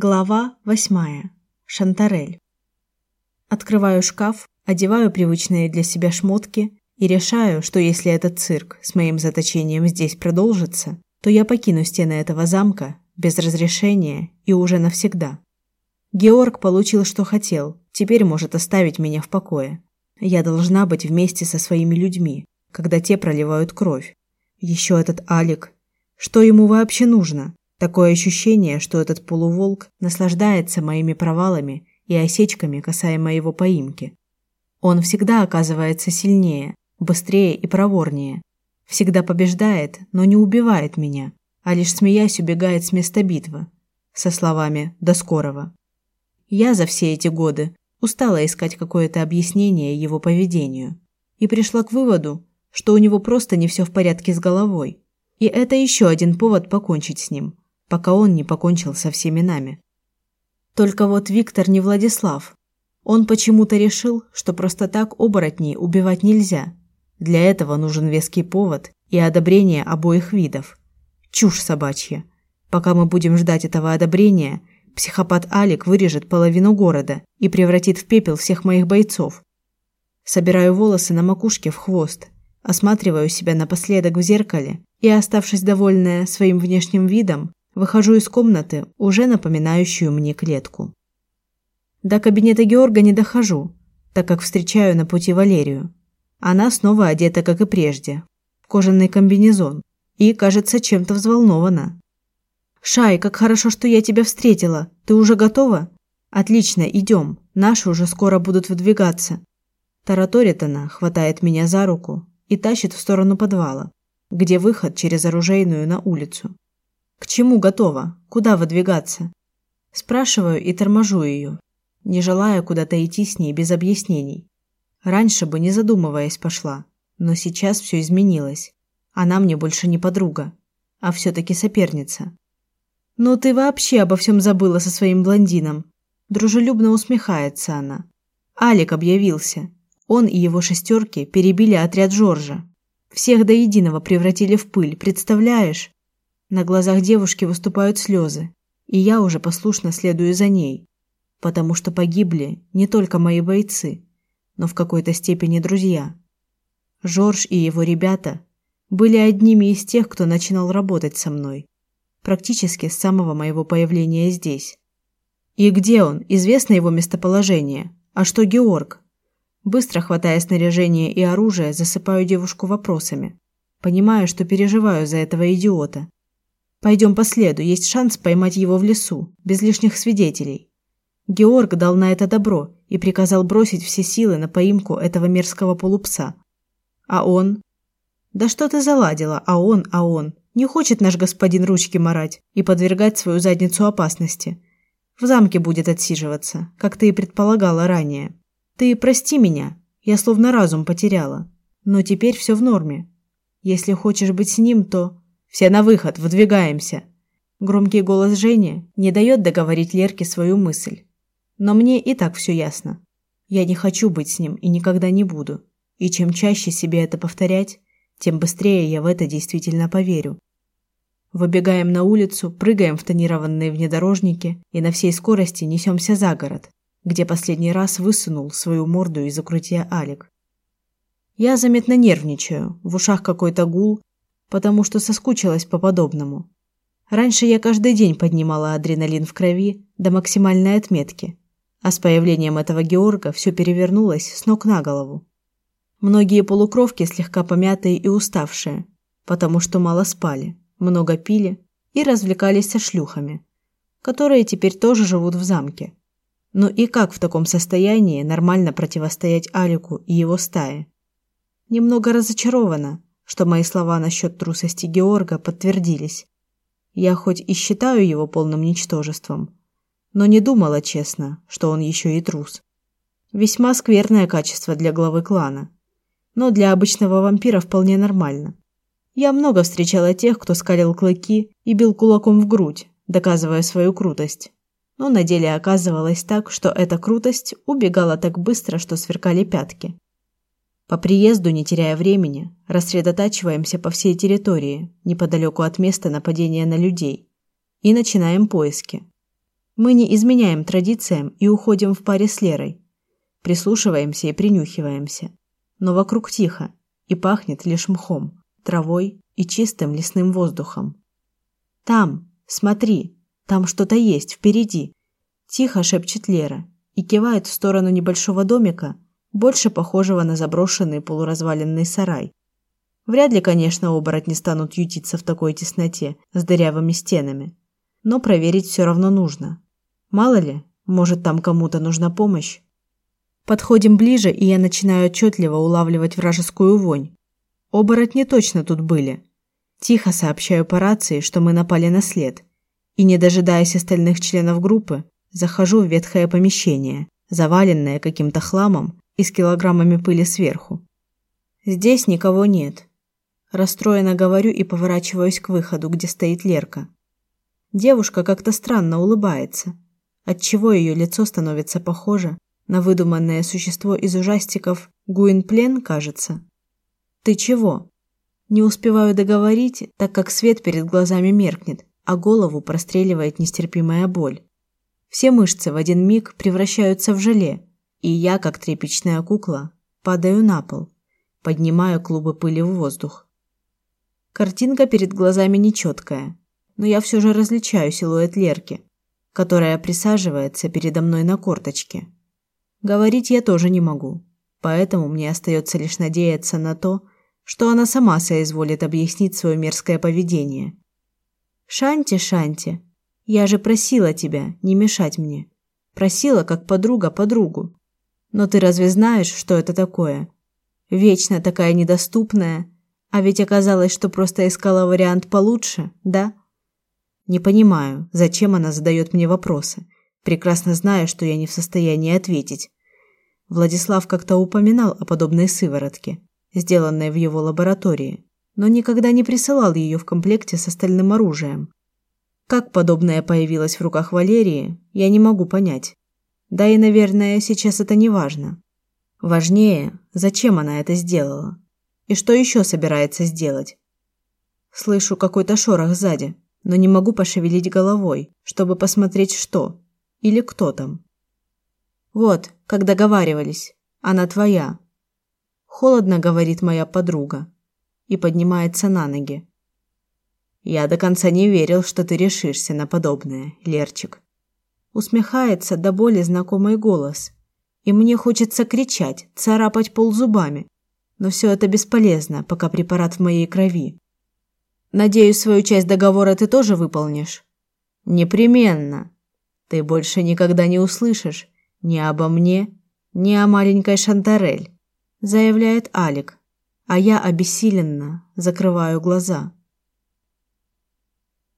Глава восьмая. Шантарель. Открываю шкаф, одеваю привычные для себя шмотки и решаю, что если этот цирк с моим заточением здесь продолжится, то я покину стены этого замка без разрешения и уже навсегда. Георг получил, что хотел, теперь может оставить меня в покое. Я должна быть вместе со своими людьми, когда те проливают кровь. Еще этот Алик. Что ему вообще нужно? Такое ощущение, что этот полуволк наслаждается моими провалами и осечками касаемо его поимки. Он всегда оказывается сильнее, быстрее и проворнее. Всегда побеждает, но не убивает меня, а лишь смеясь убегает с места битвы со словами «до скорого». Я за все эти годы устала искать какое-то объяснение его поведению и пришла к выводу, что у него просто не все в порядке с головой. И это еще один повод покончить с ним пока он не покончил со всеми нами. Только вот Виктор не Владислав. Он почему-то решил, что просто так оборотней убивать нельзя. Для этого нужен веский повод и одобрение обоих видов. Чушь собачья. Пока мы будем ждать этого одобрения, психопат Алик вырежет половину города и превратит в пепел всех моих бойцов. Собираю волосы на макушке в хвост, осматриваю себя напоследок в зеркале и, оставшись довольная своим внешним видом, Выхожу из комнаты, уже напоминающую мне клетку. До кабинета Георга не дохожу, так как встречаю на пути Валерию. Она снова одета, как и прежде, в кожаный комбинезон и, кажется, чем-то взволнована. «Шай, как хорошо, что я тебя встретила. Ты уже готова?» «Отлично, идем. Наши уже скоро будут выдвигаться». Тараторит она, хватает меня за руку и тащит в сторону подвала, где выход через оружейную на улицу. К чему готова? Куда выдвигаться? Спрашиваю и торможу ее, не желая куда-то идти с ней без объяснений. Раньше бы не задумываясь пошла, но сейчас все изменилось. Она мне больше не подруга, а все таки соперница. "Ну ты вообще обо всем забыла со своим блондином?" Дружелюбно усмехается она. Алик объявился. Он и его шестерки перебили отряд Жоржа. Всех до единого превратили в пыль, представляешь? На глазах девушки выступают слезы, и я уже послушно следую за ней, потому что погибли не только мои бойцы, но в какой-то степени друзья. Жорж и его ребята были одними из тех, кто начинал работать со мной, практически с самого моего появления здесь. И где он? Известно его местоположение. А что Георг? Быстро хватая снаряжение и оружие, засыпаю девушку вопросами, понимая, что переживаю за этого идиота. Пойдем по следу, есть шанс поймать его в лесу, без лишних свидетелей. Георг дал на это добро и приказал бросить все силы на поимку этого мерзкого полупса. А он? Да что ты заладила? А он, а он не хочет наш господин ручки марать и подвергать свою задницу опасности. В замке будет отсиживаться, как ты и предполагала ранее. Ты прости меня, я словно разум потеряла. Но теперь все в норме. Если хочешь быть с ним, то все на выход, выдвигаемся. Громкий голос Жени не дает договорить Лерке свою мысль. Но мне и так все ясно. Я не хочу быть с ним и никогда не буду. И чем чаще себе это повторять, тем быстрее я в это действительно поверю. Выбегаем на улицу, прыгаем в тонированные внедорожники и на всей скорости несемся за город, где последний раз высунул свою морду из укрытия Алик. Я заметно нервничаю, в ушах какой-то гул, потому что соскучилась по подобному. Раньше я каждый день поднимала адреналин в крови до максимальной отметки, а с появлением этого Георга все перевернулось с ног на голову. Многие полукровки слегка помятые и уставшие, потому что мало спали, много пили и развлекались со шлюхами, которые теперь тоже живут в замке. Ну и как в таком состоянии нормально противостоять Алику и его стае? Немного разочарована, что мои слова насчет трусости Георга подтвердились. Я хоть и считаю его полным ничтожеством, но не думала честно, что он еще и трус. Весьма скверное качество для главы клана, но для обычного вампира вполне нормально. Я много встречала тех, кто скалил клыки и бил кулаком в грудь, доказывая свою крутость. Но на деле оказывалось так, что эта крутость убегала так быстро, что сверкали пятки. По приезду, не теряя времени, рассредотачиваемся по всей территории, неподалеку от места нападения на людей, и начинаем поиски. Мы не изменяем традициям и уходим в паре с Лерой. Прислушиваемся и принюхиваемся. Но вокруг тихо и пахнет лишь мхом, травой и чистым лесным воздухом. Там, смотри, там что-то есть впереди, тихо шепчет Лера и кивает в сторону небольшого домика, больше похожего на заброшенный полуразваленный сарай. Вряд ли, конечно, оборотни станут ютиться в такой тесноте с дырявыми стенами, но проверить все равно нужно. Мало ли, может, там кому-то нужна помощь. Подходим ближе, и я начинаю отчетливо улавливать вражескую вонь. Оборотни точно тут были. Тихо сообщаю по рации, что мы напали на след, и не дожидаясь остальных членов группы, захожу в ветхое помещение, заваленное каким-то хламом и с килограммами пыли сверху. Здесь никого нет. Расстроенно говорю и поворачиваюсь к выходу, где стоит Лерка. Девушка как-то странно улыбается, отчего ее лицо становится похоже на выдуманное существо из ужастиков Гуинплен, кажется. Ты чего? Не успеваю договорить, так как свет перед глазами меркнет, а голову простреливает нестерпимая боль. Все мышцы в один миг превращаются в желе, и я, как тряпичная кукла, падаю на пол, поднимаю клубы пыли в воздух. Картинка перед глазами нечеткая, но я все же различаю силуэт Лерки, которая присаживается передо мной на корточке. Говорить я тоже не могу, поэтому мне остается лишь надеяться на то, что она сама соизволит объяснить свое мерзкое поведение. Шанти, Шанти, я же просила тебя не мешать мне. Просила как подруга подругу. Но ты разве знаешь, что это такое? Вечно такая недоступная, а ведь оказалось, что просто искала вариант получше, да? Не понимаю, зачем она задает мне вопросы, прекрасно зная, что я не в состоянии ответить. Владислав как-то упоминал о подобной сыворотке, сделанной в его лаборатории, но никогда не присылал ее в комплекте с остальным оружием. Как подобное появилось в руках Валерии, я не могу понять. Да и, наверное, сейчас это не важно. Важнее, зачем она это сделала и что еще собирается сделать. Слышу какой-то шорох сзади, но не могу пошевелить головой, чтобы посмотреть что или кто там. Вот, как договаривались, она твоя. Холодно говорит моя подруга и поднимается на ноги. Я до конца не верил, что ты решишься на подобное, Лерчик. Усмехается до боли знакомый голос, и мне хочется кричать, царапать пол зубами, но все это бесполезно, пока препарат в моей крови. Надеюсь, свою часть договора ты тоже выполнишь. Непременно. Ты больше никогда не услышишь ни обо мне, ни о маленькой Шантарель, заявляет Алик, а я обессиленно закрываю глаза.